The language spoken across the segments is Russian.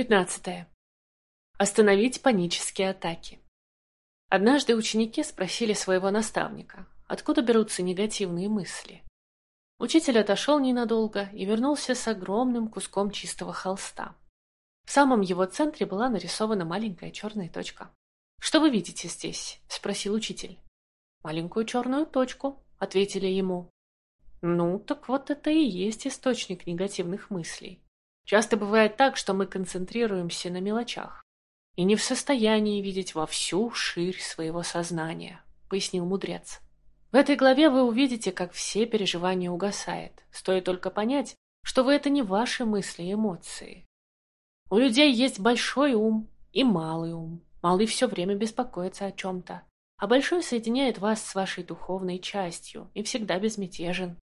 15. Остановить панические атаки. Однажды ученики спросили своего наставника, откуда берутся негативные мысли. Учитель отошел ненадолго и вернулся с огромным куском чистого холста. В самом его центре была нарисована маленькая черная точка. «Что вы видите здесь?» – спросил учитель. «Маленькую черную точку», – ответили ему. «Ну, так вот это и есть источник негативных мыслей. Часто бывает так, что мы концентрируемся на мелочах и не в состоянии видеть во всю ширь своего сознания», — пояснил мудрец. В этой главе вы увидите, как все переживания угасает. Стоит только понять, что вы это не ваши мысли и эмоции. У людей есть большой ум и малый ум. Малый все время беспокоится о чем-то, а большой соединяет вас с вашей духовной частью и всегда безмятежен.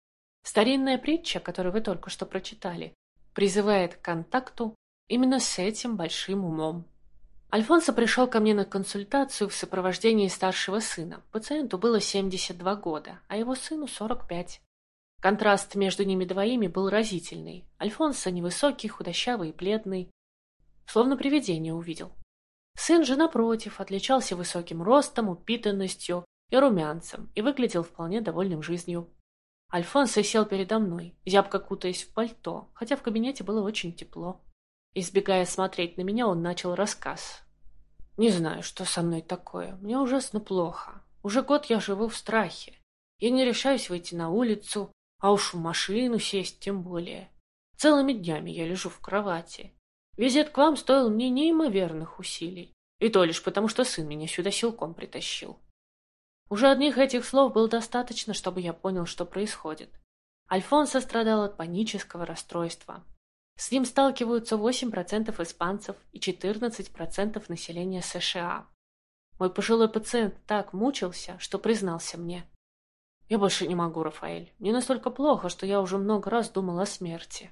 Старинная притча, которую вы только что прочитали, призывает к контакту именно с этим большим умом. Альфонсо пришел ко мне на консультацию в сопровождении старшего сына. Пациенту было 72 года, а его сыну 45. Контраст между ними двоими был разительный. Альфонсо невысокий, худощавый и бледный. Словно привидение увидел. Сын же, напротив, отличался высоким ростом, упитанностью и румянцем и выглядел вполне довольным жизнью. Альфонсо сел передо мной, зябко кутаясь в пальто, хотя в кабинете было очень тепло. Избегая смотреть на меня, он начал рассказ. «Не знаю, что со мной такое. Мне ужасно плохо. Уже год я живу в страхе. Я не решаюсь выйти на улицу, а уж в машину сесть тем более. Целыми днями я лежу в кровати. Визит к вам стоил мне неимоверных усилий. И то лишь потому, что сын меня сюда силком притащил. Уже одних этих слов было достаточно, чтобы я понял, что происходит. Альфонсо страдал от панического расстройства. С ним сталкиваются 8% испанцев и 14% населения США. Мой пожилой пациент так мучился, что признался мне. «Я больше не могу, Рафаэль. Мне настолько плохо, что я уже много раз думал о смерти».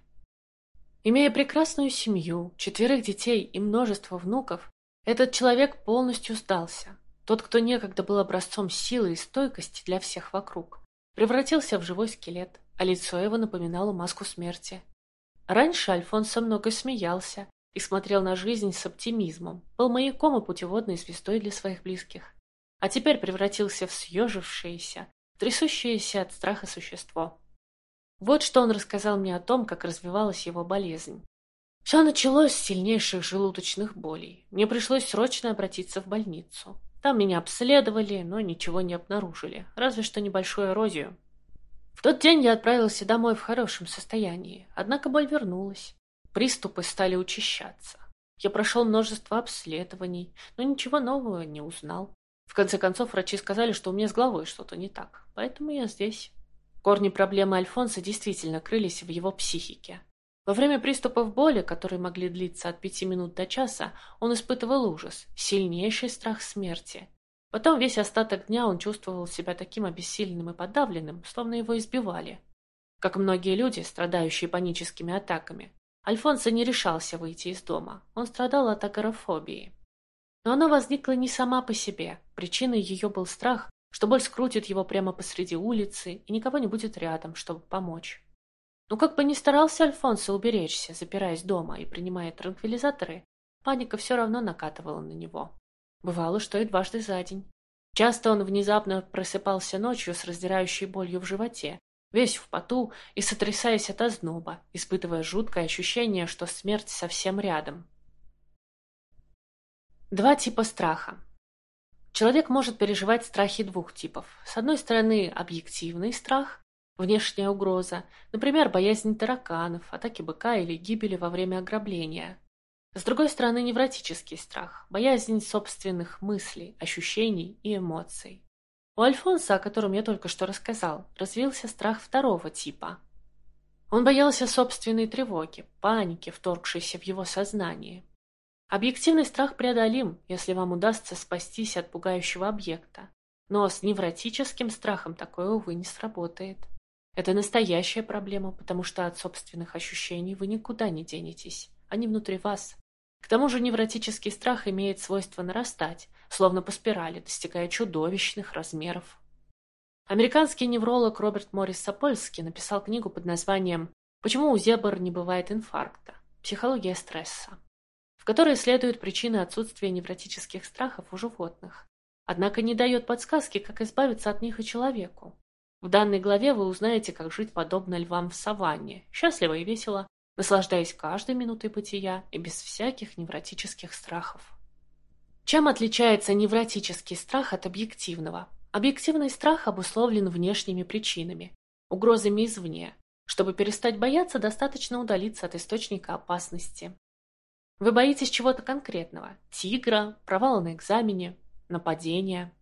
Имея прекрасную семью, четверых детей и множество внуков, этот человек полностью сдался. Тот, кто некогда был образцом силы и стойкости для всех вокруг, превратился в живой скелет, а лицо его напоминало маску смерти. Раньше Альфонсо много смеялся и смотрел на жизнь с оптимизмом, был маяком и путеводной звездой для своих близких. А теперь превратился в съежившееся, трясущееся от страха существо. Вот что он рассказал мне о том, как развивалась его болезнь. Все началось с сильнейших желудочных болей. Мне пришлось срочно обратиться в больницу. Там меня обследовали, но ничего не обнаружили, разве что небольшую эрозию. В тот день я отправился домой в хорошем состоянии, однако боль вернулась. Приступы стали учащаться. Я прошел множество обследований, но ничего нового не узнал. В конце концов, врачи сказали, что у меня с головой что-то не так, поэтому я здесь. Корни проблемы Альфонса действительно крылись в его психике. Во время приступов боли, которые могли длиться от пяти минут до часа, он испытывал ужас, сильнейший страх смерти. Потом весь остаток дня он чувствовал себя таким обессиленным и подавленным, словно его избивали. Как многие люди, страдающие паническими атаками, Альфонсо не решался выйти из дома. Он страдал от агорафобии. Но она возникла не сама по себе. Причиной ее был страх, что боль скрутит его прямо посреди улицы и никого не будет рядом, чтобы помочь. Но как бы ни старался Альфонсо уберечься, запираясь дома и принимая транквилизаторы, паника все равно накатывала на него. Бывало, что и дважды за день. Часто он внезапно просыпался ночью с раздирающей болью в животе, весь в поту и сотрясаясь от озноба, испытывая жуткое ощущение, что смерть совсем рядом. Два типа страха. Человек может переживать страхи двух типов. С одной стороны, объективный страх, Внешняя угроза, например, боязнь тараканов, атаки быка или гибели во время ограбления. С другой стороны, невротический страх, боязнь собственных мыслей, ощущений и эмоций. У Альфонса, о котором я только что рассказал, развился страх второго типа. Он боялся собственной тревоги, паники, вторгшейся в его сознание. Объективный страх преодолим, если вам удастся спастись от пугающего объекта. Но с невротическим страхом такое, увы, не сработает. Это настоящая проблема, потому что от собственных ощущений вы никуда не денетесь. Они внутри вас. К тому же невротический страх имеет свойство нарастать, словно по спирали, достигая чудовищных размеров. Американский невролог Роберт Моррис Сапольский написал книгу под названием «Почему у зебр не бывает инфаркта? Психология стресса». в которой исследуют причины отсутствия невротических страхов у животных. Однако не дает подсказки, как избавиться от них и человеку. В данной главе вы узнаете, как жить подобно львам в саванне, счастливо и весело, наслаждаясь каждой минутой бытия и без всяких невротических страхов. Чем отличается невротический страх от объективного? Объективный страх обусловлен внешними причинами, угрозами извне. Чтобы перестать бояться, достаточно удалиться от источника опасности. Вы боитесь чего-то конкретного – тигра, провала на экзамене, нападения.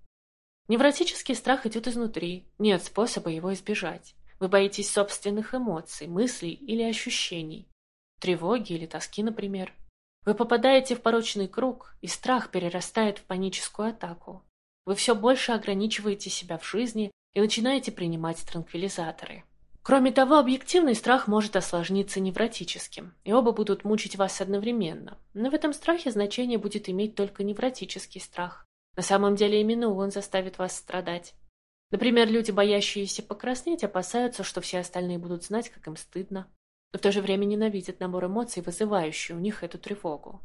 Невротический страх идет изнутри, нет способа его избежать. Вы боитесь собственных эмоций, мыслей или ощущений. Тревоги или тоски, например. Вы попадаете в порочный круг, и страх перерастает в паническую атаку. Вы все больше ограничиваете себя в жизни и начинаете принимать транквилизаторы. Кроме того, объективный страх может осложниться невротическим, и оба будут мучить вас одновременно. Но в этом страхе значение будет иметь только невротический страх. На самом деле именно он заставит вас страдать. Например, люди, боящиеся покраснеть, опасаются, что все остальные будут знать, как им стыдно, но в то же время ненавидят набор эмоций, вызывающий у них эту тревогу.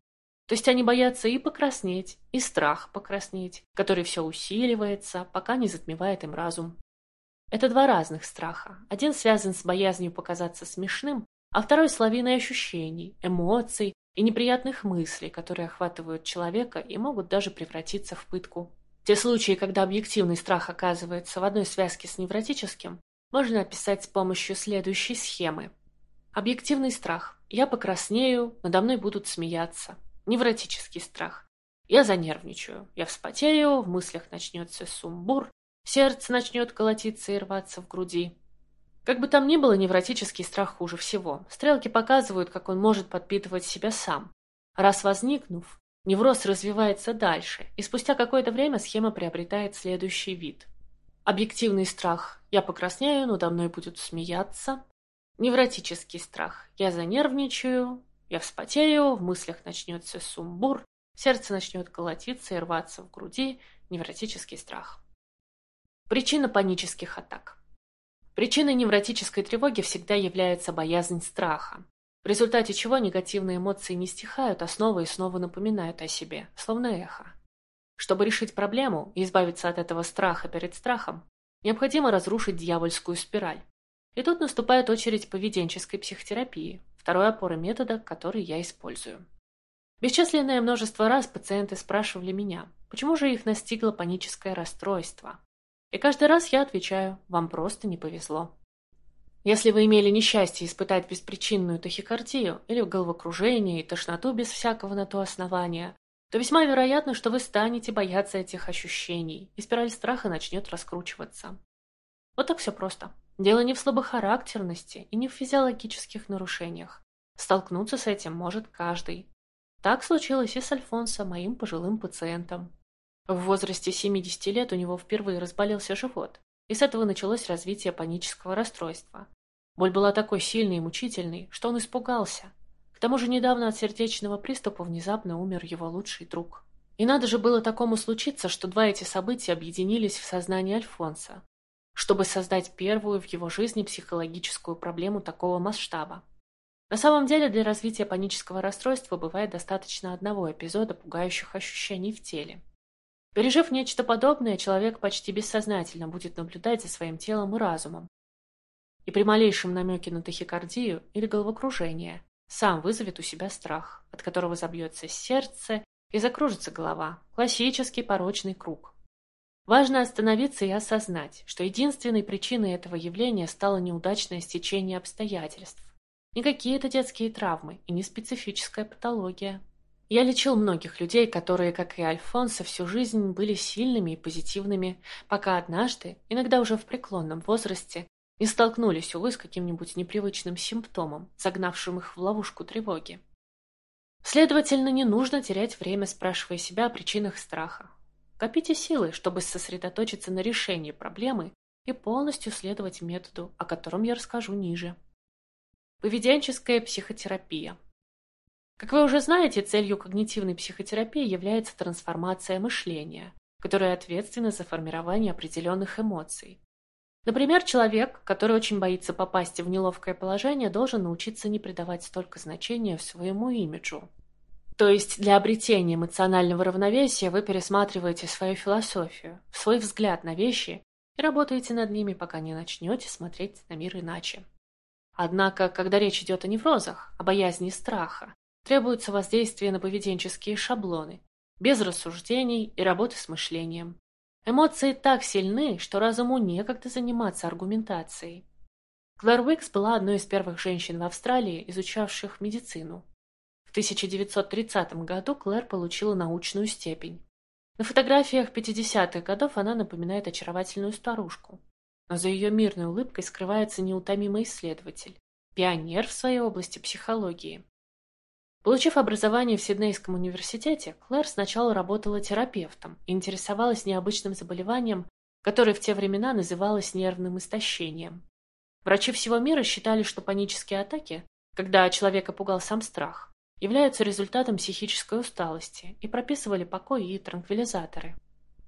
То есть они боятся и покраснеть, и страх покраснеть, который все усиливается, пока не затмевает им разум. Это два разных страха. Один связан с боязнью показаться смешным, а второй с лавиной ощущений, эмоций и неприятных мыслей, которые охватывают человека и могут даже превратиться в пытку. Те случаи, когда объективный страх оказывается в одной связке с невротическим, можно описать с помощью следующей схемы. Объективный страх. Я покраснею, надо мной будут смеяться. Невротический страх. Я занервничаю, я вспотею, в мыслях начнется сумбур, сердце начнет колотиться и рваться в груди. Как бы там ни было, невротический страх хуже всего. Стрелки показывают, как он может подпитывать себя сам. Раз возникнув, невроз развивается дальше, и спустя какое-то время схема приобретает следующий вид. Объективный страх – я покраснею, но мной будут смеяться. Невротический страх – я занервничаю, я вспотею, в мыслях начнется сумбур, сердце начнет колотиться и рваться в груди, невротический страх. Причина панических атак. Причиной невротической тревоги всегда является боязнь страха, в результате чего негативные эмоции не стихают, а снова и снова напоминают о себе, словно эхо. Чтобы решить проблему и избавиться от этого страха перед страхом, необходимо разрушить дьявольскую спираль. И тут наступает очередь поведенческой психотерапии, второй опоры метода, который я использую. Бесчисленное множество раз пациенты спрашивали меня, почему же их настигло паническое расстройство. И каждый раз я отвечаю, вам просто не повезло. Если вы имели несчастье испытать беспричинную тахикардию или головокружение и тошноту без всякого на то основания, то весьма вероятно, что вы станете бояться этих ощущений, и спираль страха начнет раскручиваться. Вот так все просто. Дело не в слабохарактерности и не в физиологических нарушениях. Столкнуться с этим может каждый. Так случилось и с Альфонсо, моим пожилым пациентом. В возрасте 70 лет у него впервые разболелся живот, и с этого началось развитие панического расстройства. Боль была такой сильной и мучительной, что он испугался. К тому же недавно от сердечного приступа внезапно умер его лучший друг. И надо же было такому случиться, что два эти события объединились в сознании Альфонса чтобы создать первую в его жизни психологическую проблему такого масштаба. На самом деле для развития панического расстройства бывает достаточно одного эпизода пугающих ощущений в теле. Пережив нечто подобное, человек почти бессознательно будет наблюдать за своим телом и разумом. И при малейшем намеке на тахикардию или головокружение сам вызовет у себя страх, от которого забьется сердце и закружится голова. Классический порочный круг. Важно остановиться и осознать, что единственной причиной этого явления стало неудачное стечение обстоятельств. Не какие-то детские травмы и не специфическая патология. Я лечил многих людей, которые, как и Альфонсо, всю жизнь были сильными и позитивными, пока однажды, иногда уже в преклонном возрасте, не столкнулись, увы, с каким-нибудь непривычным симптомом, загнавшим их в ловушку тревоги. Следовательно, не нужно терять время, спрашивая себя о причинах страха. Копите силы, чтобы сосредоточиться на решении проблемы и полностью следовать методу, о котором я расскажу ниже. Поведенческая психотерапия. Как вы уже знаете, целью когнитивной психотерапии является трансформация мышления, которая ответственна за формирование определенных эмоций. Например, человек, который очень боится попасть в неловкое положение, должен научиться не придавать столько значения своему имиджу, То есть для обретения эмоционального равновесия вы пересматриваете свою философию, свой взгляд на вещи и работаете над ними, пока не начнете смотреть на мир иначе. Однако, когда речь идет о неврозах, о боязни страха, требуется воздействие на поведенческие шаблоны, без рассуждений и работы с мышлением. Эмоции так сильны, что разуму некогда заниматься аргументацией. Клэр Уикс была одной из первых женщин в Австралии, изучавших медицину. В 1930 году Клэр получила научную степень. На фотографиях 50-х годов она напоминает очаровательную старушку. Но за ее мирной улыбкой скрывается неутомимый исследователь, пионер в своей области психологии. Получив образование в Сиднейском университете, Клэр сначала работала терапевтом и интересовалась необычным заболеванием, которое в те времена называлось нервным истощением. Врачи всего мира считали, что панические атаки, когда человека пугал сам страх, являются результатом психической усталости и прописывали покой и транквилизаторы.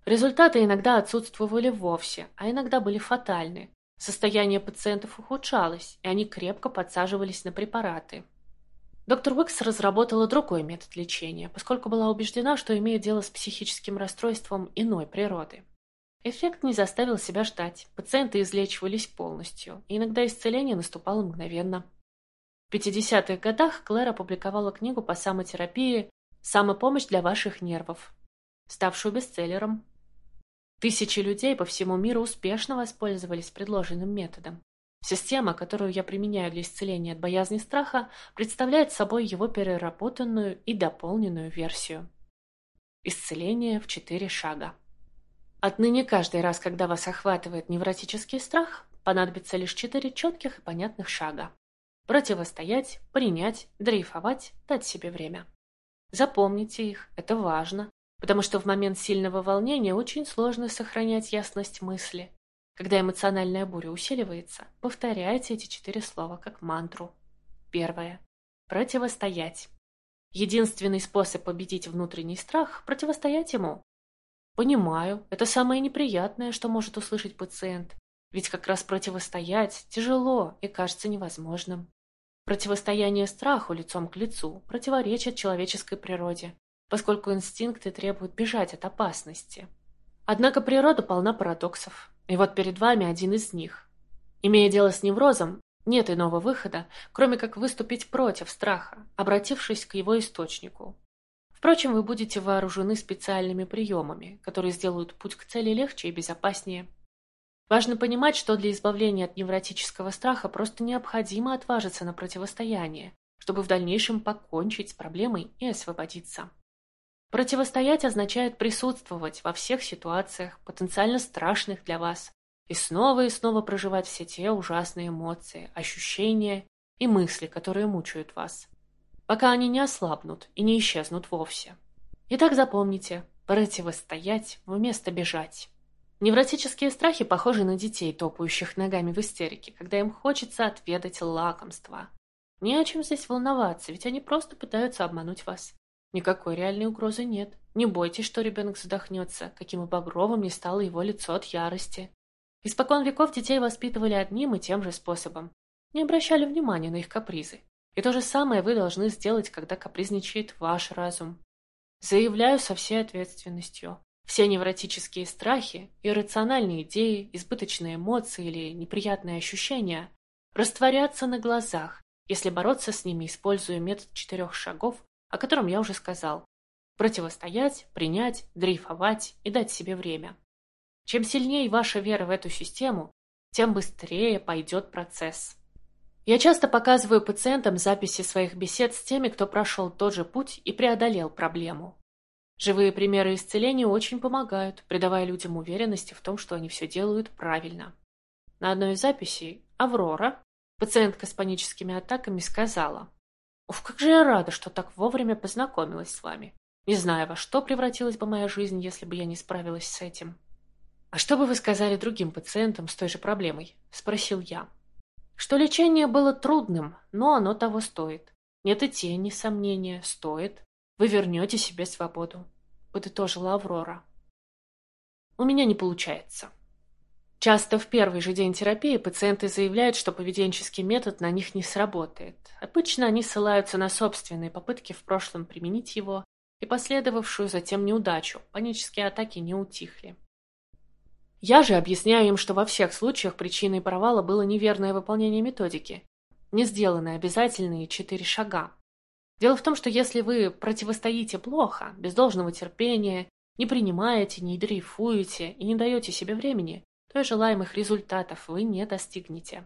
Результаты иногда отсутствовали вовсе, а иногда были фатальны. Состояние пациентов ухудшалось, и они крепко подсаживались на препараты. Доктор Уикс разработала другой метод лечения, поскольку была убеждена, что имеет дело с психическим расстройством иной природы. Эффект не заставил себя ждать, пациенты излечивались полностью, и иногда исцеление наступало мгновенно. В 50-х годах Клэр опубликовала книгу по самотерапии «Самопомощь для ваших нервов», ставшую бестселлером. Тысячи людей по всему миру успешно воспользовались предложенным методом. Система, которую я применяю для исцеления от боязни страха, представляет собой его переработанную и дополненную версию. Исцеление в четыре шага. Отныне каждый раз, когда вас охватывает невротический страх, понадобится лишь четыре четких и понятных шага. Противостоять, принять, дрейфовать, дать себе время. Запомните их, это важно, потому что в момент сильного волнения очень сложно сохранять ясность мысли, когда эмоциональная буря усиливается, повторяйте эти четыре слова как мантру. Первое. Противостоять. Единственный способ победить внутренний страх – противостоять ему. Понимаю, это самое неприятное, что может услышать пациент. Ведь как раз противостоять тяжело и кажется невозможным. Противостояние страху лицом к лицу противоречит человеческой природе, поскольку инстинкты требуют бежать от опасности. Однако природа полна парадоксов. И вот перед вами один из них. Имея дело с неврозом, нет иного выхода, кроме как выступить против страха, обратившись к его источнику. Впрочем, вы будете вооружены специальными приемами, которые сделают путь к цели легче и безопаснее. Важно понимать, что для избавления от невротического страха просто необходимо отважиться на противостояние, чтобы в дальнейшем покончить с проблемой и освободиться. Противостоять означает присутствовать во всех ситуациях, потенциально страшных для вас, и снова и снова проживать все те ужасные эмоции, ощущения и мысли, которые мучают вас, пока они не ослабнут и не исчезнут вовсе. Итак, запомните, противостоять вместо бежать. Невротические страхи похожи на детей, топающих ногами в истерике, когда им хочется отведать лакомства. Не о чем здесь волноваться, ведь они просто пытаются обмануть вас. Никакой реальной угрозы нет. Не бойтесь, что ребенок задохнется, каким и багровым не стало его лицо от ярости. Испокон веков детей воспитывали одним и тем же способом. Не обращали внимания на их капризы. И то же самое вы должны сделать, когда капризничает ваш разум. Заявляю со всей ответственностью. Все невротические страхи, иррациональные идеи, избыточные эмоции или неприятные ощущения растворятся на глазах, если бороться с ними, используя метод четырех шагов о котором я уже сказал. Противостоять, принять, дрейфовать и дать себе время. Чем сильнее ваша вера в эту систему, тем быстрее пойдет процесс. Я часто показываю пациентам записи своих бесед с теми, кто прошел тот же путь и преодолел проблему. Живые примеры исцеления очень помогают, придавая людям уверенности в том, что они все делают правильно. На одной из записей Аврора, пациентка с паническими атаками, сказала Уф, как же я рада, что так вовремя познакомилась с вами. Не знаю, во что превратилась бы моя жизнь, если бы я не справилась с этим. «А что бы вы сказали другим пациентам с той же проблемой?» – спросил я. «Что лечение было трудным, но оно того стоит. Нет и тени сомнения, стоит. Вы вернете себе свободу», – подытожила Аврора. «У меня не получается». Часто в первый же день терапии пациенты заявляют, что поведенческий метод на них не сработает. Обычно они ссылаются на собственные попытки в прошлом применить его и последовавшую затем неудачу. Панические атаки не утихли. Я же объясняю им, что во всех случаях причиной провала было неверное выполнение методики, не сделаны обязательные четыре шага. Дело в том, что если вы противостоите плохо, без должного терпения, не принимаете, не дрейфуете и не даете себе времени, то желаемых результатов вы не достигнете.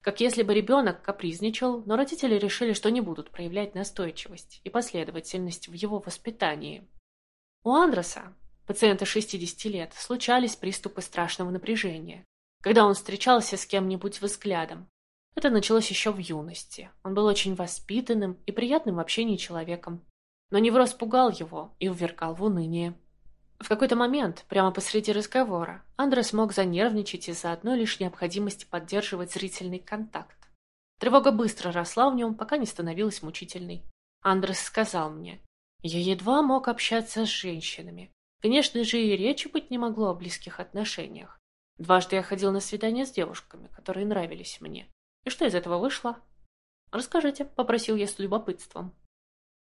Как если бы ребенок капризничал, но родители решили, что не будут проявлять настойчивость и последовательность в его воспитании. У Андреса, пациента 60 лет, случались приступы страшного напряжения, когда он встречался с кем-нибудь взглядом, это началось еще в юности. Он был очень воспитанным и приятным в общении человеком. Но невроз пугал его и ввергал в уныние. В какой-то момент, прямо посреди разговора, Андрес мог занервничать из-за одной лишь необходимости поддерживать зрительный контакт. Тревога быстро росла в нем, пока не становилась мучительной. Андрес сказал мне, «Я едва мог общаться с женщинами. Конечно же, и речи быть не могло о близких отношениях. Дважды я ходил на свидания с девушками, которые нравились мне. И что из этого вышло? Расскажите, попросил я с любопытством.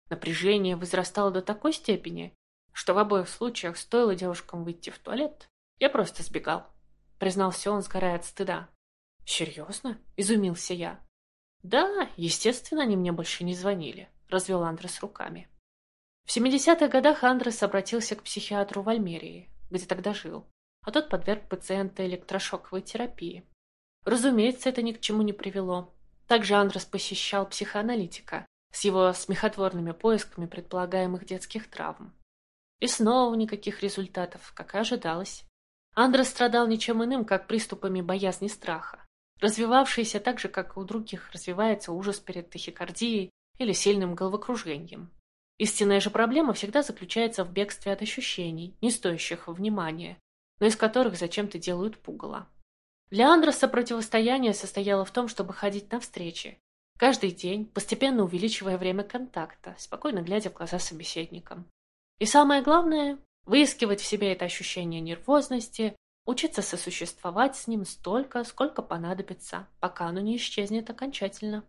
Напряжение возрастало до такой степени, что в обоих случаях стоило девушкам выйти в туалет. Я просто сбегал. Признался он, сгорая от стыда. «Серьезно?» – изумился я. «Да, естественно, они мне больше не звонили», – развел Андрес руками. В 70-х годах Андрес обратился к психиатру в Альмерии, где тогда жил, а тот подверг пациента электрошоковой терапии. Разумеется, это ни к чему не привело. Также Андрес посещал психоаналитика с его смехотворными поисками предполагаемых детских травм. И снова никаких результатов, как и ожидалось. Андрес страдал ничем иным, как приступами боязни страха, развивавшиеся так же, как и у других развивается ужас перед тахикардией или сильным головокружением. Истинная же проблема всегда заключается в бегстве от ощущений, не стоящих внимания, но из которых зачем-то делают пугало. Для Андреса противостояние состояло в том, чтобы ходить на встречи. Каждый день, постепенно увеличивая время контакта, спокойно глядя в глаза собеседникам. И самое главное – выискивать в себе это ощущение нервозности, учиться сосуществовать с ним столько, сколько понадобится, пока оно не исчезнет окончательно.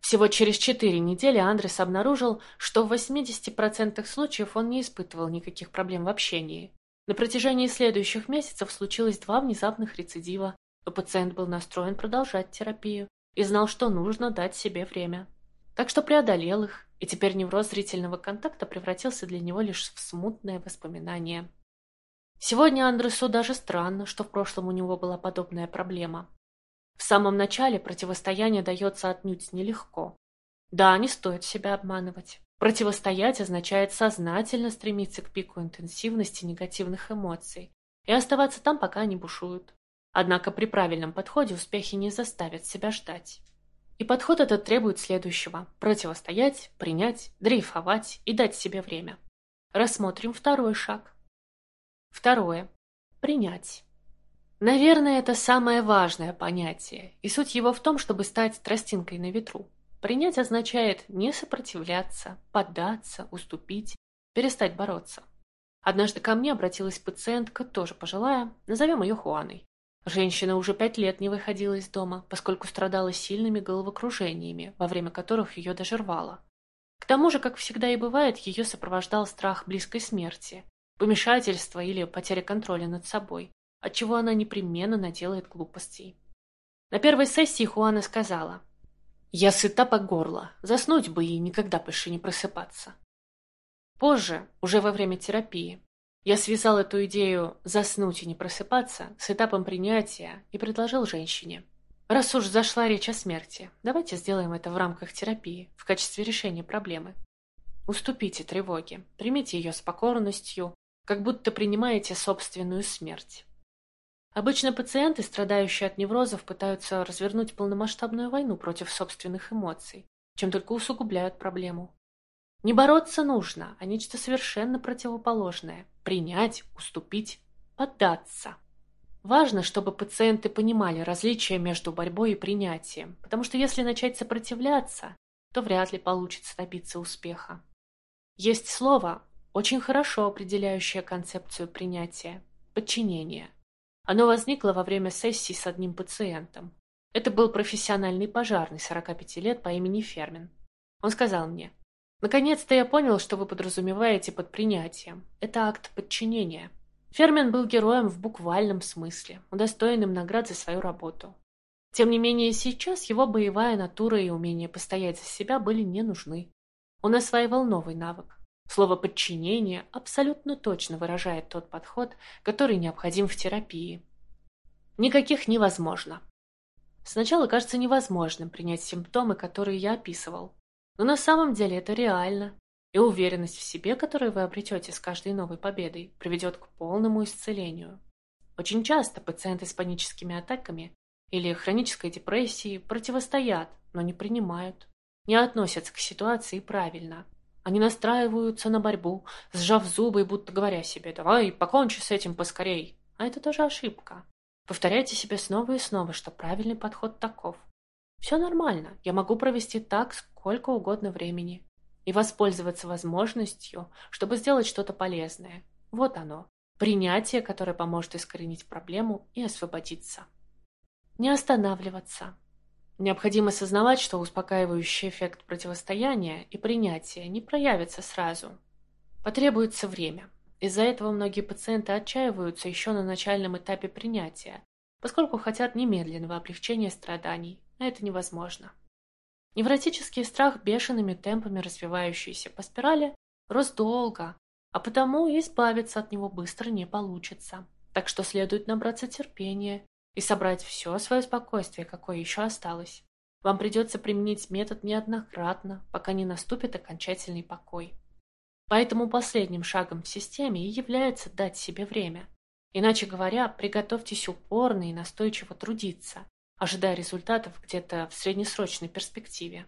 Всего через четыре недели Андрес обнаружил, что в 80% случаев он не испытывал никаких проблем в общении, на протяжении следующих месяцев случилось два внезапных рецидива, но пациент был настроен продолжать терапию и знал, что нужно дать себе время. Так что преодолел их, и теперь невроз зрительного контакта превратился для него лишь в смутное воспоминание. Сегодня Андресу даже странно, что в прошлом у него была подобная проблема. В самом начале противостояние дается отнюдь нелегко. Да, не стоит себя обманывать. Противостоять означает сознательно стремиться к пику интенсивности негативных эмоций и оставаться там, пока они бушуют. Однако при правильном подходе успехи не заставят себя ждать. И подход этот требует следующего – противостоять, принять, дрейфовать и дать себе время. Рассмотрим второй шаг. Второе. Принять. Наверное, это самое важное понятие, и суть его в том, чтобы стать тростинкой на ветру. Принять означает не сопротивляться, поддаться, уступить, перестать бороться. Однажды ко мне обратилась пациентка, тоже пожилая, назовем ее Хуаной. Женщина уже пять лет не выходила из дома, поскольку страдала сильными головокружениями, во время которых ее даже рвало. К тому же, как всегда и бывает, ее сопровождал страх близкой смерти, помешательство или потеря контроля над собой, отчего она непременно наделает глупостей. На первой сессии Хуана сказала, я сыта по горло, заснуть бы и никогда больше не просыпаться. Позже, уже во время терапии, я связал эту идею «заснуть и не просыпаться» с этапом принятия и предложил женщине. Раз уж зашла речь о смерти, давайте сделаем это в рамках терапии, в качестве решения проблемы. Уступите тревоге, примите ее с покорностью, как будто принимаете собственную смерть. Обычно пациенты, страдающие от неврозов, пытаются развернуть полномасштабную войну против собственных эмоций, чем только усугубляют проблему. Не бороться нужно, а нечто совершенно противоположное – принять, уступить, поддаться. Важно, чтобы пациенты понимали различия между борьбой и принятием, потому что если начать сопротивляться, то вряд ли получится добиться успеха. Есть слово, очень хорошо определяющее концепцию принятия – подчинение. Оно возникло во время сессии с одним пациентом. Это был профессиональный пожарный 45 лет по имени Фермин. Он сказал мне, «Наконец-то я понял, что вы подразумеваете под принятием. Это акт подчинения». Фермин был героем в буквальном смысле, удостоенным наград за свою работу. Тем не менее, сейчас его боевая натура и умение постоять за себя были не нужны. Он осваивал новый навык. Слово «подчинение» абсолютно точно выражает тот подход, который необходим в терапии. Никаких невозможно. Сначала кажется невозможным принять симптомы, которые я описывал. Но на самом деле это реально. И уверенность в себе, которую вы обретете с каждой новой победой, приведет к полному исцелению. Очень часто пациенты с паническими атаками или хронической депрессией противостоят, но не принимают, не относятся к ситуации правильно. Они настраиваются на борьбу, сжав зубы и будто говоря себе «давай, покончи с этим поскорей». А это тоже ошибка. Повторяйте себе снова и снова, что правильный подход таков. Все нормально, я могу провести так сколько угодно времени и воспользоваться возможностью, чтобы сделать что-то полезное. Вот оно, принятие, которое поможет искоренить проблему и освободиться. Не останавливаться. Необходимо осознавать, что успокаивающий эффект противостояния и принятия не проявится сразу. Потребуется время. Из-за этого многие пациенты отчаиваются еще на начальном этапе принятия, поскольку хотят немедленного облегчения страданий, а это невозможно. Невротический страх бешеными темпами развивающийся по спирали рос долго, а потому избавиться от него быстро не получится. Так что следует набраться терпения и собрать все свое спокойствие, какое еще осталось. Вам придется применить метод неоднократно, пока не наступит окончательный покой. Поэтому последним шагом в системе и является дать себе время. Иначе говоря, приготовьтесь упорно и настойчиво трудиться, ожидая результатов где-то в среднесрочной перспективе.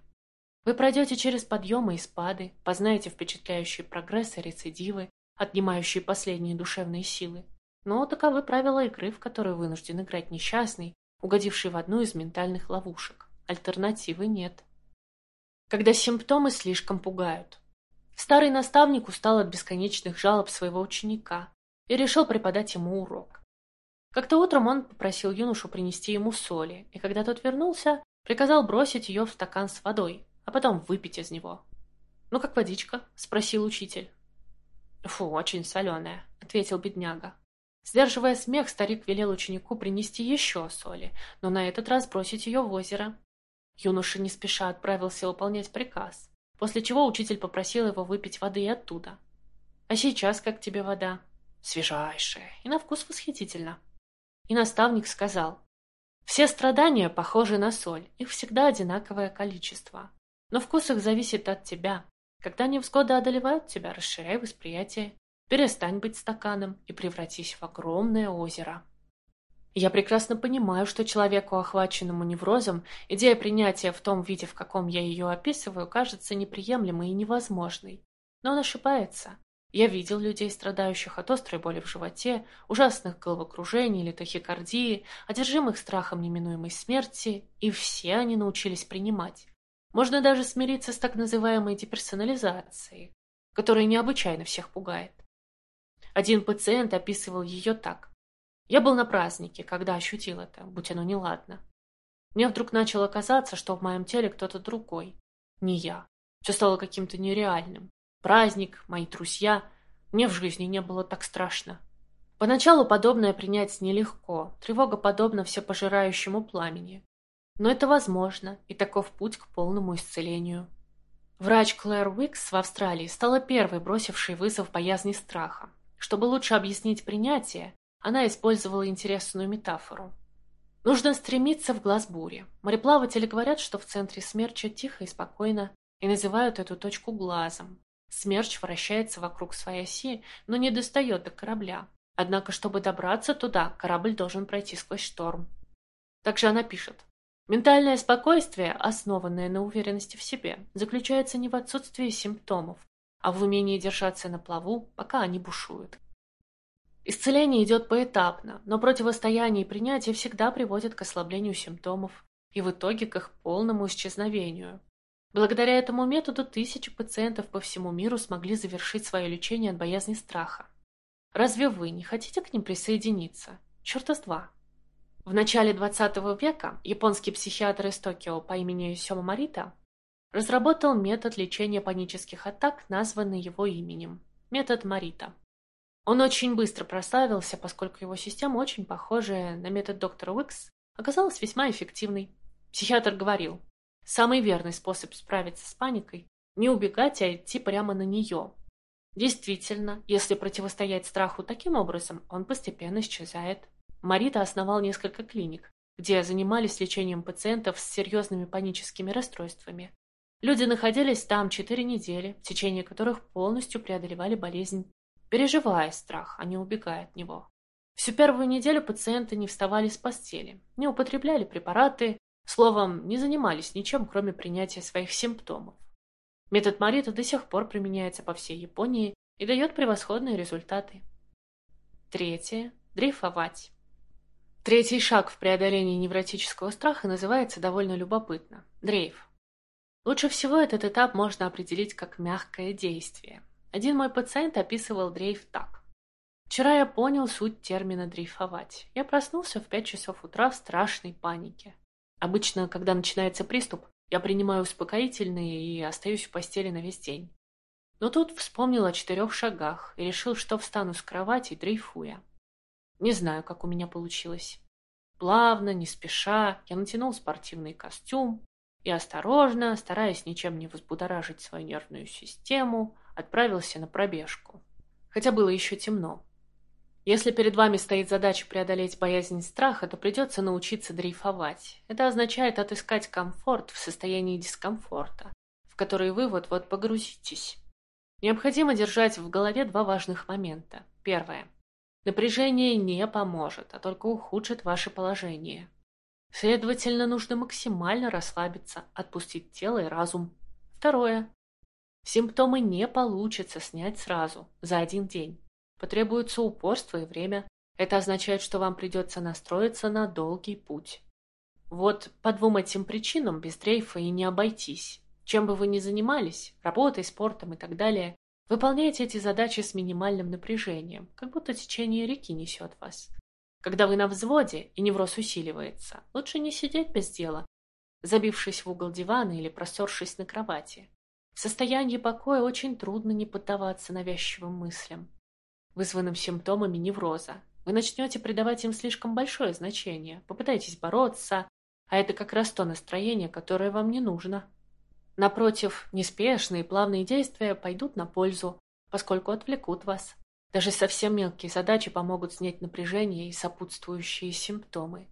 Вы пройдете через подъемы и спады, познаете впечатляющие прогрессы рецидивы, отнимающие последние душевные силы. Но таковы правила игры, в которую вынужден играть несчастный, угодивший в одну из ментальных ловушек. Альтернативы нет. Когда симптомы слишком пугают. Старый наставник устал от бесконечных жалоб своего ученика и решил преподать ему урок. Как-то утром он попросил юношу принести ему соли, и когда тот вернулся, приказал бросить ее в стакан с водой, а потом выпить из него. «Ну, как водичка?» — спросил учитель. «Фу, очень соленая», — ответил бедняга. Сдерживая смех, старик велел ученику принести еще соли, но на этот раз бросить ее в озеро. Юноша не спеша отправился выполнять приказ после чего учитель попросил его выпить воды и оттуда. «А сейчас как тебе вода?» «Свежайшая и на вкус восхитительно». И наставник сказал, «Все страдания похожи на соль, их всегда одинаковое количество. Но вкус их зависит от тебя. Когда невзгоды одолевают тебя, расширяй восприятие, перестань быть стаканом и превратись в огромное озеро». Я прекрасно понимаю, что человеку, охваченному неврозом, идея принятия в том виде, в каком я ее описываю, кажется неприемлемой и невозможной. Но он ошибается. Я видел людей, страдающих от острой боли в животе, ужасных головокружений или тахикардии, одержимых страхом неминуемой смерти, и все они научились принимать. Можно даже смириться с так называемой деперсонализацией, которая необычайно всех пугает. Один пациент описывал ее так. Я был на празднике, когда ощутил это, будь оно неладно. Мне вдруг начало казаться, что в моем теле кто-то другой. Не я. Все стало каким-то нереальным. Праздник, мои друзья. Мне в жизни не было так страшно. Поначалу подобное принять нелегко, тревога подобна всепожирающему пламени. Но это возможно, и таков путь к полному исцелению. Врач Клэр Уикс в Австралии стала первой, бросившей вызов боязни страха. Чтобы лучше объяснить принятие, она использовала интересную метафору. Нужно стремиться в глаз бури. Мореплаватели говорят, что в центре смерча тихо и спокойно, и называют эту точку глазом. Смерч вращается вокруг своей оси, но не достает до корабля. Однако, чтобы добраться туда, корабль должен пройти сквозь шторм. Также она пишет. Ментальное спокойствие, основанное на уверенности в себе, заключается не в отсутствии симптомов, а в умении держаться на плаву, пока они бушуют. Исцеление идет поэтапно, но противостояние и принятие всегда приводят к ослаблению симптомов и в итоге к их полному исчезновению. Благодаря этому методу тысячи пациентов по всему миру смогли завершить свое лечение от боязни страха. Разве вы не хотите к ним присоединиться? Черта с два. В начале 20 века японский психиатр из Токио по имени Сёма Марита разработал метод лечения панических атак, названный его именем – метод Марита. Он очень быстро прославился, поскольку его система, очень похожая на метод доктора Уикс, оказалась весьма эффективной. Психиатр говорил, самый верный способ справиться с паникой – не убегать, а идти прямо на нее. Действительно, если противостоять страху таким образом, он постепенно исчезает. Марита основал несколько клиник, где занимались лечением пациентов с серьезными паническими расстройствами. Люди находились там четыре недели, в течение которых полностью преодолевали болезнь, переживая страх, а не убегая от него. Всю первую неделю пациенты не вставали с постели, не употребляли препараты, словом, не занимались ничем, кроме принятия своих симптомов. Метод Марита до сих пор применяется по всей Японии и дает превосходные результаты. Третье. Дрейфовать. Третий шаг в преодолении невротического страха называется довольно любопытно – дрейф. Лучше всего этот этап можно определить как мягкое действие. Один мой пациент описывал дрейф так. Вчера я понял суть термина «дрейфовать». Я проснулся в пять часов утра в страшной панике. Обычно, когда начинается приступ, я принимаю успокоительные и остаюсь в постели на весь день. Но тут вспомнил о четырех шагах и решил, что встану с кровати, дрейфуя. Не знаю, как у меня получилось. Плавно, не спеша, я натянул спортивный костюм и осторожно, стараясь ничем не взбудоражить свою нервную систему, отправился на пробежку. Хотя было еще темно. Если перед вами стоит задача преодолеть боязнь страха, то придется научиться дрейфовать. Это означает отыскать комфорт в состоянии дискомфорта, в который вы вот-вот погрузитесь. Необходимо держать в голове два важных момента. Первое. Напряжение не поможет, а только ухудшит ваше положение. Следовательно, нужно максимально расслабиться, отпустить тело и разум. Второе. Симптомы не получится снять сразу, за один день. Потребуется упорство и время. Это означает, что вам придется настроиться на долгий путь. Вот по двум этим причинам без дрейфа и не обойтись. Чем бы вы ни занимались, работой, спортом и так далее, выполняйте эти задачи с минимальным напряжением, как будто течение реки несет вас. Когда вы на взводе и невроз усиливается, лучше не сидеть без дела, забившись в угол дивана или простершись на кровати. В состоянии покоя очень трудно не поддаваться навязчивым мыслям вызванным симптомами невроза. Вы начнете придавать им слишком большое значение, попытаетесь бороться, а это как раз то настроение, которое вам не нужно. Напротив, неспешные плавные действия пойдут на пользу, поскольку отвлекут вас. Даже совсем мелкие задачи помогут снять напряжение и сопутствующие симптомы.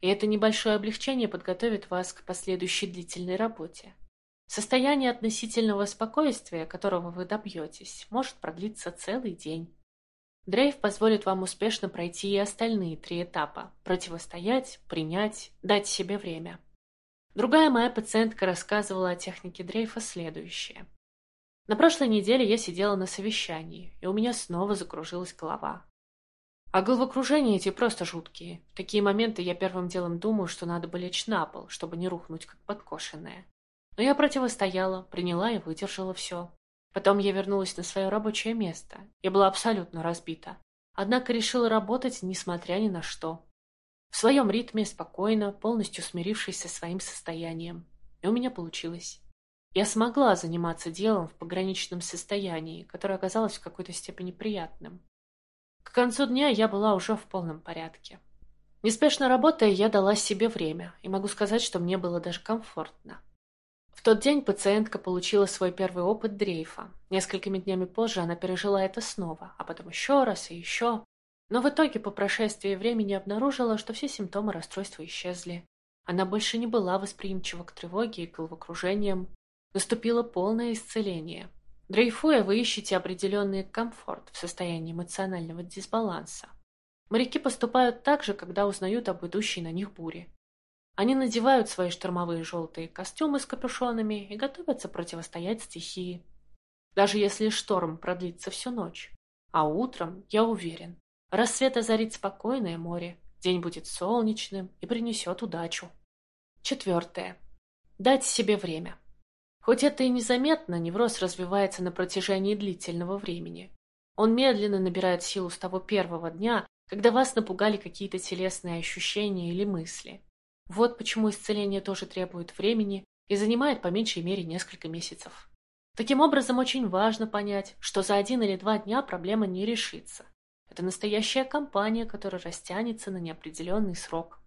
И это небольшое облегчение подготовит вас к последующей длительной работе. Состояние относительного спокойствия, которого вы добьетесь, может продлиться целый день. Дрейв позволит вам успешно пройти и остальные три этапа – противостоять, принять, дать себе время. Другая моя пациентка рассказывала о технике дрейфа следующее. На прошлой неделе я сидела на совещании, и у меня снова закружилась голова. А головокружения эти просто жуткие. В такие моменты я первым делом думаю, что надо бы лечь на пол, чтобы не рухнуть как подкошенная. Но я противостояла, приняла и выдержала все. Потом я вернулась на свое рабочее место. Я была абсолютно разбита. Однако решила работать, несмотря ни на что. В своем ритме, спокойно, полностью смирившись со своим состоянием. И у меня получилось. Я смогла заниматься делом в пограничном состоянии, которое оказалось в какой-то степени приятным. К концу дня я была уже в полном порядке. Неспешно работая, я дала себе время, и могу сказать, что мне было даже комфортно. В тот день пациентка получила свой первый опыт дрейфа. Несколькими днями позже она пережила это снова, а потом еще раз и еще. Но в итоге по прошествии времени обнаружила, что все симптомы расстройства исчезли. Она больше не была восприимчива к тревоге и головокружениям. Наступило полное исцеление. Дрейфуя, вы ищете определенный комфорт в состоянии эмоционального дисбаланса. Моряки поступают так же, когда узнают об идущей на них буре. Они надевают свои штормовые желтые костюмы с капюшонами и готовятся противостоять стихии. Даже если шторм продлится всю ночь. А утром, я уверен, рассвет озарит спокойное море, день будет солнечным и принесет удачу. Четвертое. Дать себе время. Хоть это и незаметно, невроз развивается на протяжении длительного времени. Он медленно набирает силу с того первого дня, когда вас напугали какие-то телесные ощущения или мысли. Вот почему исцеление тоже требует времени и занимает по меньшей мере несколько месяцев. Таким образом, очень важно понять, что за один или два дня проблема не решится. Это настоящая кампания, которая растянется на неопределенный срок.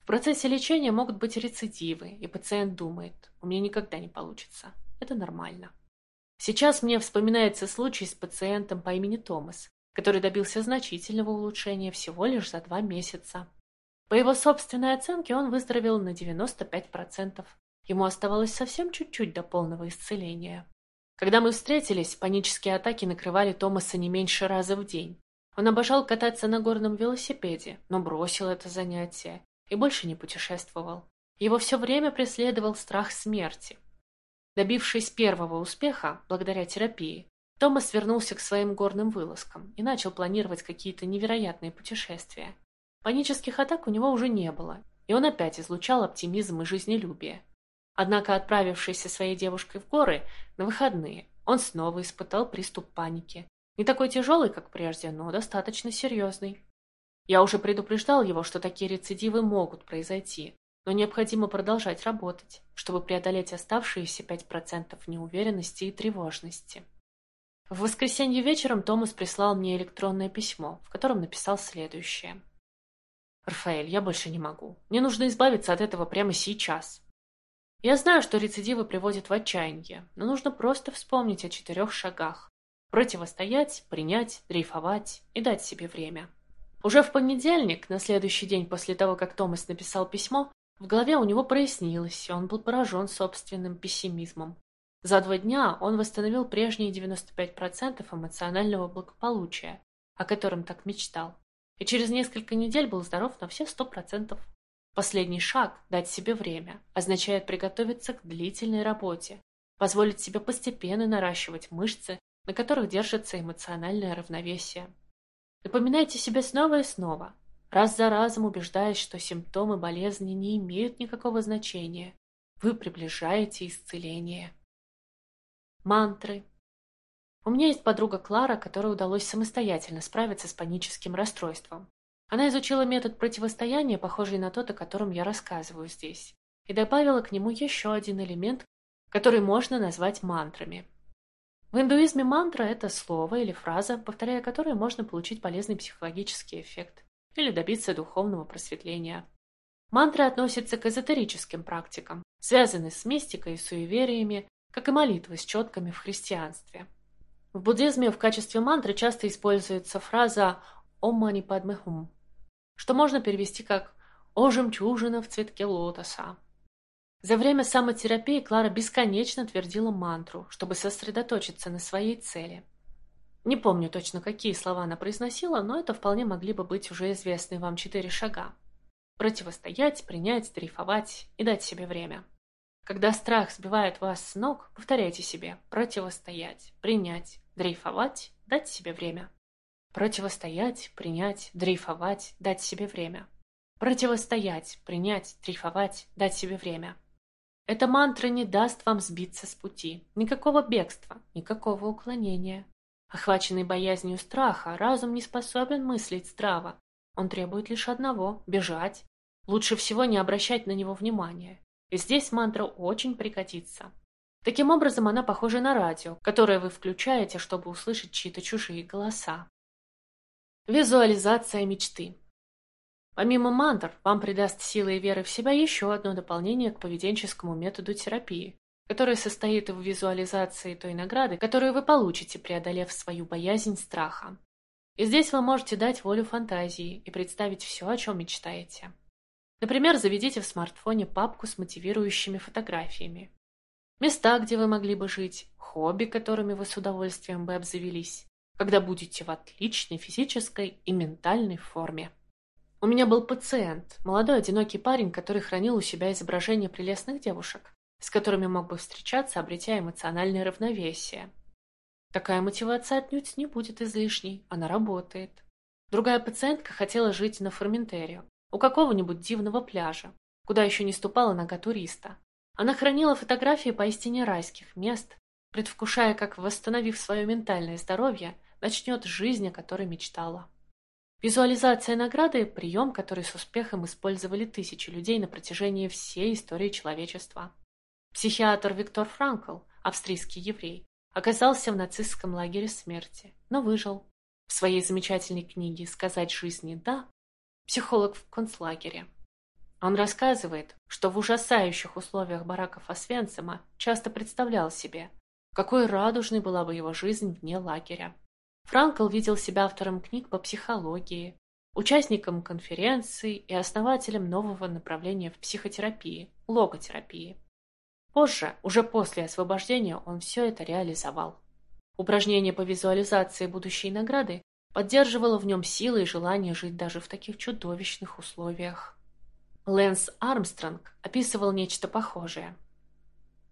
В процессе лечения могут быть рецидивы, и пациент думает, у меня никогда не получится. Это нормально. Сейчас мне вспоминается случай с пациентом по имени Томас, который добился значительного улучшения всего лишь за два месяца. По его собственной оценке он выздоровел на 95%. Ему оставалось совсем чуть-чуть до полного исцеления. Когда мы встретились, панические атаки накрывали Томаса не меньше раза в день. Он обожал кататься на горном велосипеде, но бросил это занятие и больше не путешествовал. Его все время преследовал страх смерти. Добившись первого успеха, благодаря терапии, Томас вернулся к своим горным вылазкам и начал планировать какие-то невероятные путешествия. Панических атак у него уже не было, и он опять излучал оптимизм и жизнелюбие. Однако, отправившись со своей девушкой в горы на выходные, он снова испытал приступ паники. Не такой тяжелый, как прежде, но достаточно серьезный. Я уже предупреждал его, что такие рецидивы могут произойти, но необходимо продолжать работать, чтобы преодолеть оставшиеся 5% неуверенности и тревожности. В воскресенье вечером Томас прислал мне электронное письмо, в котором написал следующее. «Рафаэль, я больше не могу. Мне нужно избавиться от этого прямо сейчас. Я знаю, что рецидивы приводят в отчаяние, но нужно просто вспомнить о четырех шагах. Противостоять, принять, дрейфовать и дать себе время. Уже в понедельник, на следующий день после того, как Томас написал письмо, в голове у него прояснилось, и он был поражен собственным пессимизмом. За два дня он восстановил прежние 95% эмоционального благополучия, о котором так мечтал, и через несколько недель был здоров на все 100%. Последний шаг – дать себе время – означает приготовиться к длительной работе, позволить себе постепенно наращивать мышцы, на которых держится эмоциональное равновесие. Напоминайте себе снова и снова, раз за разом убеждаясь, что симптомы болезни не имеют никакого значения. Вы приближаете исцеление. Мантры. У меня есть подруга Клара, которой удалось самостоятельно справиться с паническим расстройством. Она изучила метод противостояния, похожий на тот, о котором я рассказываю здесь, и добавила к нему еще один элемент, который можно назвать мантрами. В индуизме мантра – это слово или фраза, повторяя которую можно получить полезный психологический эффект или добиться духовного просветления. Мантры относятся к эзотерическим практикам, связаны с мистикой и суевериями, как и молитвы с четками в христианстве. В буддизме в качестве мантры часто используется фраза «Ом мани падме хум», что можно перевести как «О жемчужина в цветке лотоса». За время самотерапии Клара бесконечно твердила мантру, чтобы сосредоточиться на своей цели. Не помню точно, какие слова она произносила, но это вполне могли бы быть уже известные вам четыре шага. Противостоять, принять, дрейфовать и дать себе время. Когда страх сбивает вас с ног, повторяйте себе «противостоять», «принять», «дрейфовать», «дать себе время». Противостоять, принять, дрейфовать, дать себе время. Противостоять, принять, дрейфовать, дать себе время. Эта мантра не даст вам сбиться с пути. Никакого бегства, никакого уклонения. Охваченный боязнью страха, разум не способен мыслить здраво. Он требует лишь одного – бежать. Лучше всего не обращать на него внимания. И здесь мантра очень пригодится. Таким образом, она похожа на радио, которое вы включаете, чтобы услышать чьи-то чужие голоса. Визуализация мечты. Помимо мантр, вам придаст силы и веры в себя еще одно дополнение к поведенческому методу терапии, которое состоит в визуализации той награды, которую вы получите, преодолев свою боязнь страха. И здесь вы можете дать волю фантазии и представить все, о чем мечтаете. Например, заведите в смартфоне папку с мотивирующими фотографиями. Места, где вы могли бы жить, хобби, которыми вы с удовольствием бы обзавелись когда будете в отличной физической и ментальной форме. У меня был пациент, молодой одинокий парень, который хранил у себя изображения прелестных девушек, с которыми мог бы встречаться, обретя эмоциональное равновесие. Такая мотивация отнюдь не будет излишней, она работает. Другая пациентка хотела жить на Форментерио, у какого-нибудь дивного пляжа, куда еще не ступала нога туриста. Она хранила фотографии поистине райских мест, предвкушая, как, восстановив свое ментальное здоровье, начнет жизнь, о которой мечтала. Визуализация награды – прием, который с успехом использовали тысячи людей на протяжении всей истории человечества. Психиатр Виктор Франкл, австрийский еврей, оказался в нацистском лагере смерти, но выжил. В своей замечательной книге «Сказать жизни да» психолог в концлагере. Он рассказывает, что в ужасающих условиях бараков Освенцима часто представлял себе, какой радужной была бы его жизнь вне лагеря. Франкл видел себя автором книг по психологии, участником конференций и основателем нового направления в психотерапии – логотерапии. Позже, уже после освобождения, он все это реализовал. Упражнение по визуализации будущей награды поддерживало в нем силы и желание жить даже в таких чудовищных условиях. Лэнс Армстронг описывал нечто похожее.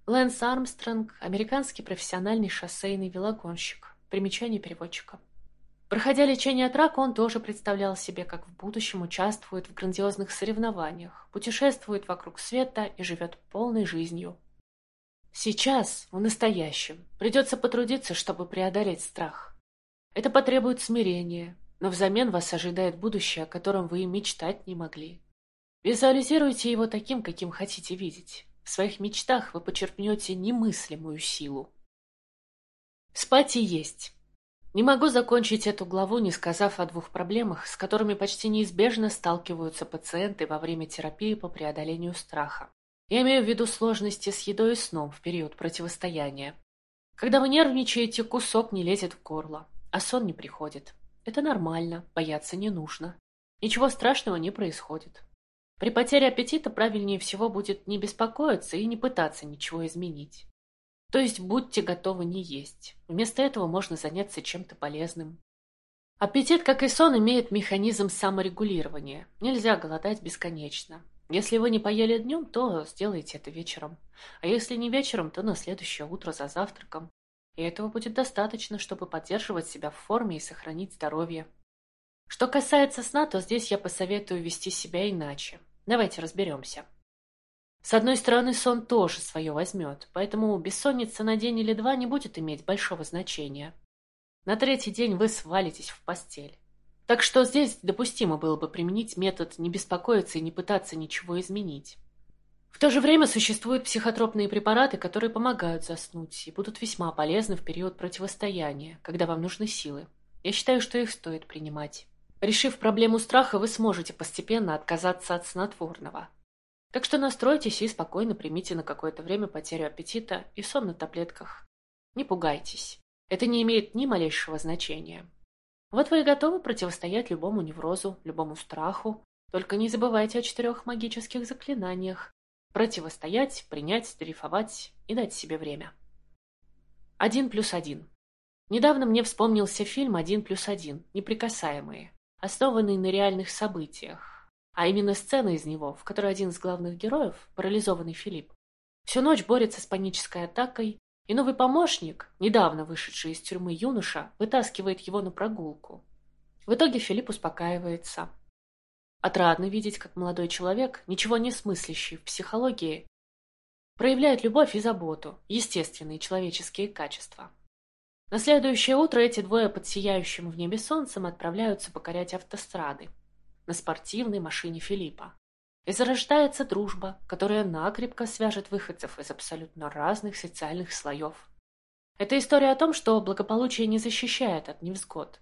Лэнс Армстронг – американский профессиональный шоссейный велогонщик. Примечание переводчика. Проходя лечение от рака, он тоже представлял себе, как в будущем участвует в грандиозных соревнованиях, путешествует вокруг света и живет полной жизнью. Сейчас, в настоящем, придется потрудиться, чтобы преодолеть страх. Это потребует смирения, но взамен вас ожидает будущее, о котором вы и мечтать не могли. Визуализируйте его таким, каким хотите видеть. В своих мечтах вы почерпнете немыслимую силу. Спать и есть. Не могу закончить эту главу, не сказав о двух проблемах, с которыми почти неизбежно сталкиваются пациенты во время терапии по преодолению страха. Я имею в виду сложности с едой и сном в период противостояния. Когда вы нервничаете, кусок не лезет в горло, а сон не приходит. Это нормально, бояться не нужно. Ничего страшного не происходит. При потере аппетита правильнее всего будет не беспокоиться и не пытаться ничего изменить. То есть будьте готовы не есть. Вместо этого можно заняться чем-то полезным. Аппетит, как и сон, имеет механизм саморегулирования. Нельзя голодать бесконечно. Если вы не поели днем, то сделайте это вечером. А если не вечером, то на следующее утро за завтраком. И этого будет достаточно, чтобы поддерживать себя в форме и сохранить здоровье. Что касается сна, то здесь я посоветую вести себя иначе. Давайте разберемся. С одной стороны, сон тоже свое возьмет, поэтому бессонница на день или два не будет иметь большого значения. На третий день вы свалитесь в постель. Так что здесь допустимо было бы применить метод не беспокоиться и не пытаться ничего изменить. В то же время существуют психотропные препараты, которые помогают заснуть и будут весьма полезны в период противостояния, когда вам нужны силы. Я считаю, что их стоит принимать. Решив проблему страха, вы сможете постепенно отказаться от снотворного, так что настройтесь и спокойно примите на какое-то время потерю аппетита и сон на таблетках. Не пугайтесь. Это не имеет ни малейшего значения. Вот вы и готовы противостоять любому неврозу, любому страху. Только не забывайте о четырех магических заклинаниях. Противостоять, принять, дрейфовать и дать себе время. Один плюс один. Недавно мне вспомнился фильм «Один плюс один. Неприкасаемые», основанный на реальных событиях, а именно сцена из него, в которой один из главных героев, парализованный Филипп, всю ночь борется с панической атакой, и новый помощник, недавно вышедший из тюрьмы юноша, вытаскивает его на прогулку. В итоге Филипп успокаивается. Отрадно видеть, как молодой человек, ничего не смыслящий в психологии, проявляет любовь и заботу, естественные человеческие качества. На следующее утро эти двое под сияющим в небе солнцем отправляются покорять автострады, на спортивной машине Филиппа. И зарождается дружба, которая накрепко свяжет выходцев из абсолютно разных социальных слоев. Это история о том, что благополучие не защищает от невзгод.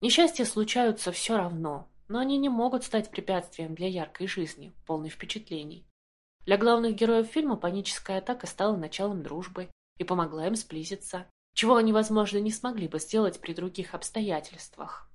Несчастья случаются все равно, но они не могут стать препятствием для яркой жизни, полной впечатлений. Для главных героев фильма паническая атака стала началом дружбы и помогла им сблизиться, чего они, возможно, не смогли бы сделать при других обстоятельствах.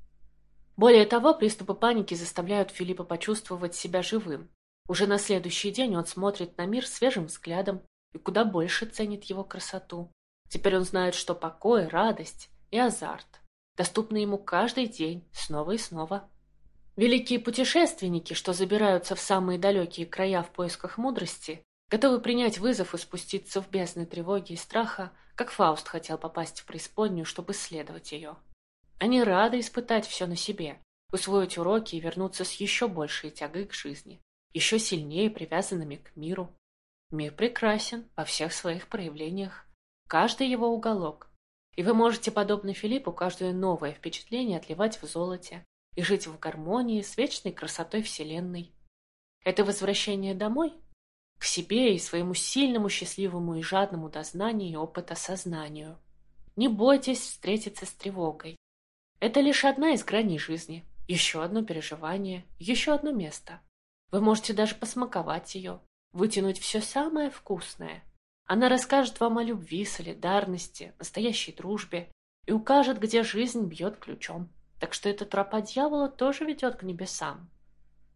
Более того, приступы паники заставляют Филиппа почувствовать себя живым. Уже на следующий день он смотрит на мир свежим взглядом и куда больше ценит его красоту. Теперь он знает, что покой, радость и азарт доступны ему каждый день, снова и снова. Великие путешественники, что забираются в самые далекие края в поисках мудрости, готовы принять вызов и спуститься в бездны тревоги и страха, как Фауст хотел попасть в преисподнюю, чтобы исследовать ее. Они рады испытать все на себе, усвоить уроки и вернуться с еще большей тягой к жизни, еще сильнее привязанными к миру. Мир прекрасен во всех своих проявлениях, каждый его уголок. И вы можете, подобно Филиппу, каждое новое впечатление отливать в золоте и жить в гармонии с вечной красотой Вселенной. Это возвращение домой? К себе и своему сильному, счастливому и жадному до знаний и опыта сознанию. Не бойтесь встретиться с тревогой. Это лишь одна из граней жизни, еще одно переживание, еще одно место. Вы можете даже посмаковать ее, вытянуть все самое вкусное. Она расскажет вам о любви, солидарности, настоящей дружбе и укажет, где жизнь бьет ключом. Так что эта тропа дьявола тоже ведет к небесам.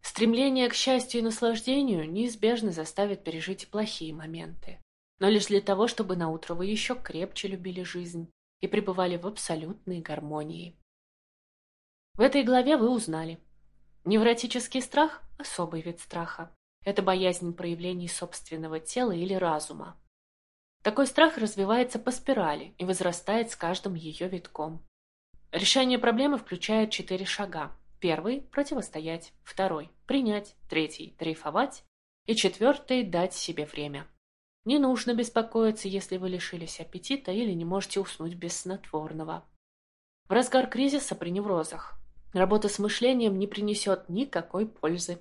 Стремление к счастью и наслаждению неизбежно заставит пережить и плохие моменты. Но лишь для того, чтобы наутро вы еще крепче любили жизнь и пребывали в абсолютной гармонии. В этой главе вы узнали. Невротический страх – особый вид страха. Это боязнь проявлений собственного тела или разума. Такой страх развивается по спирали и возрастает с каждым ее витком. Решение проблемы включает четыре шага. Первый – противостоять. Второй – принять. Третий – дрейфовать. И четвертый – дать себе время. Не нужно беспокоиться, если вы лишились аппетита или не можете уснуть без снотворного. В разгар кризиса при неврозах работа с мышлением не принесет никакой пользы.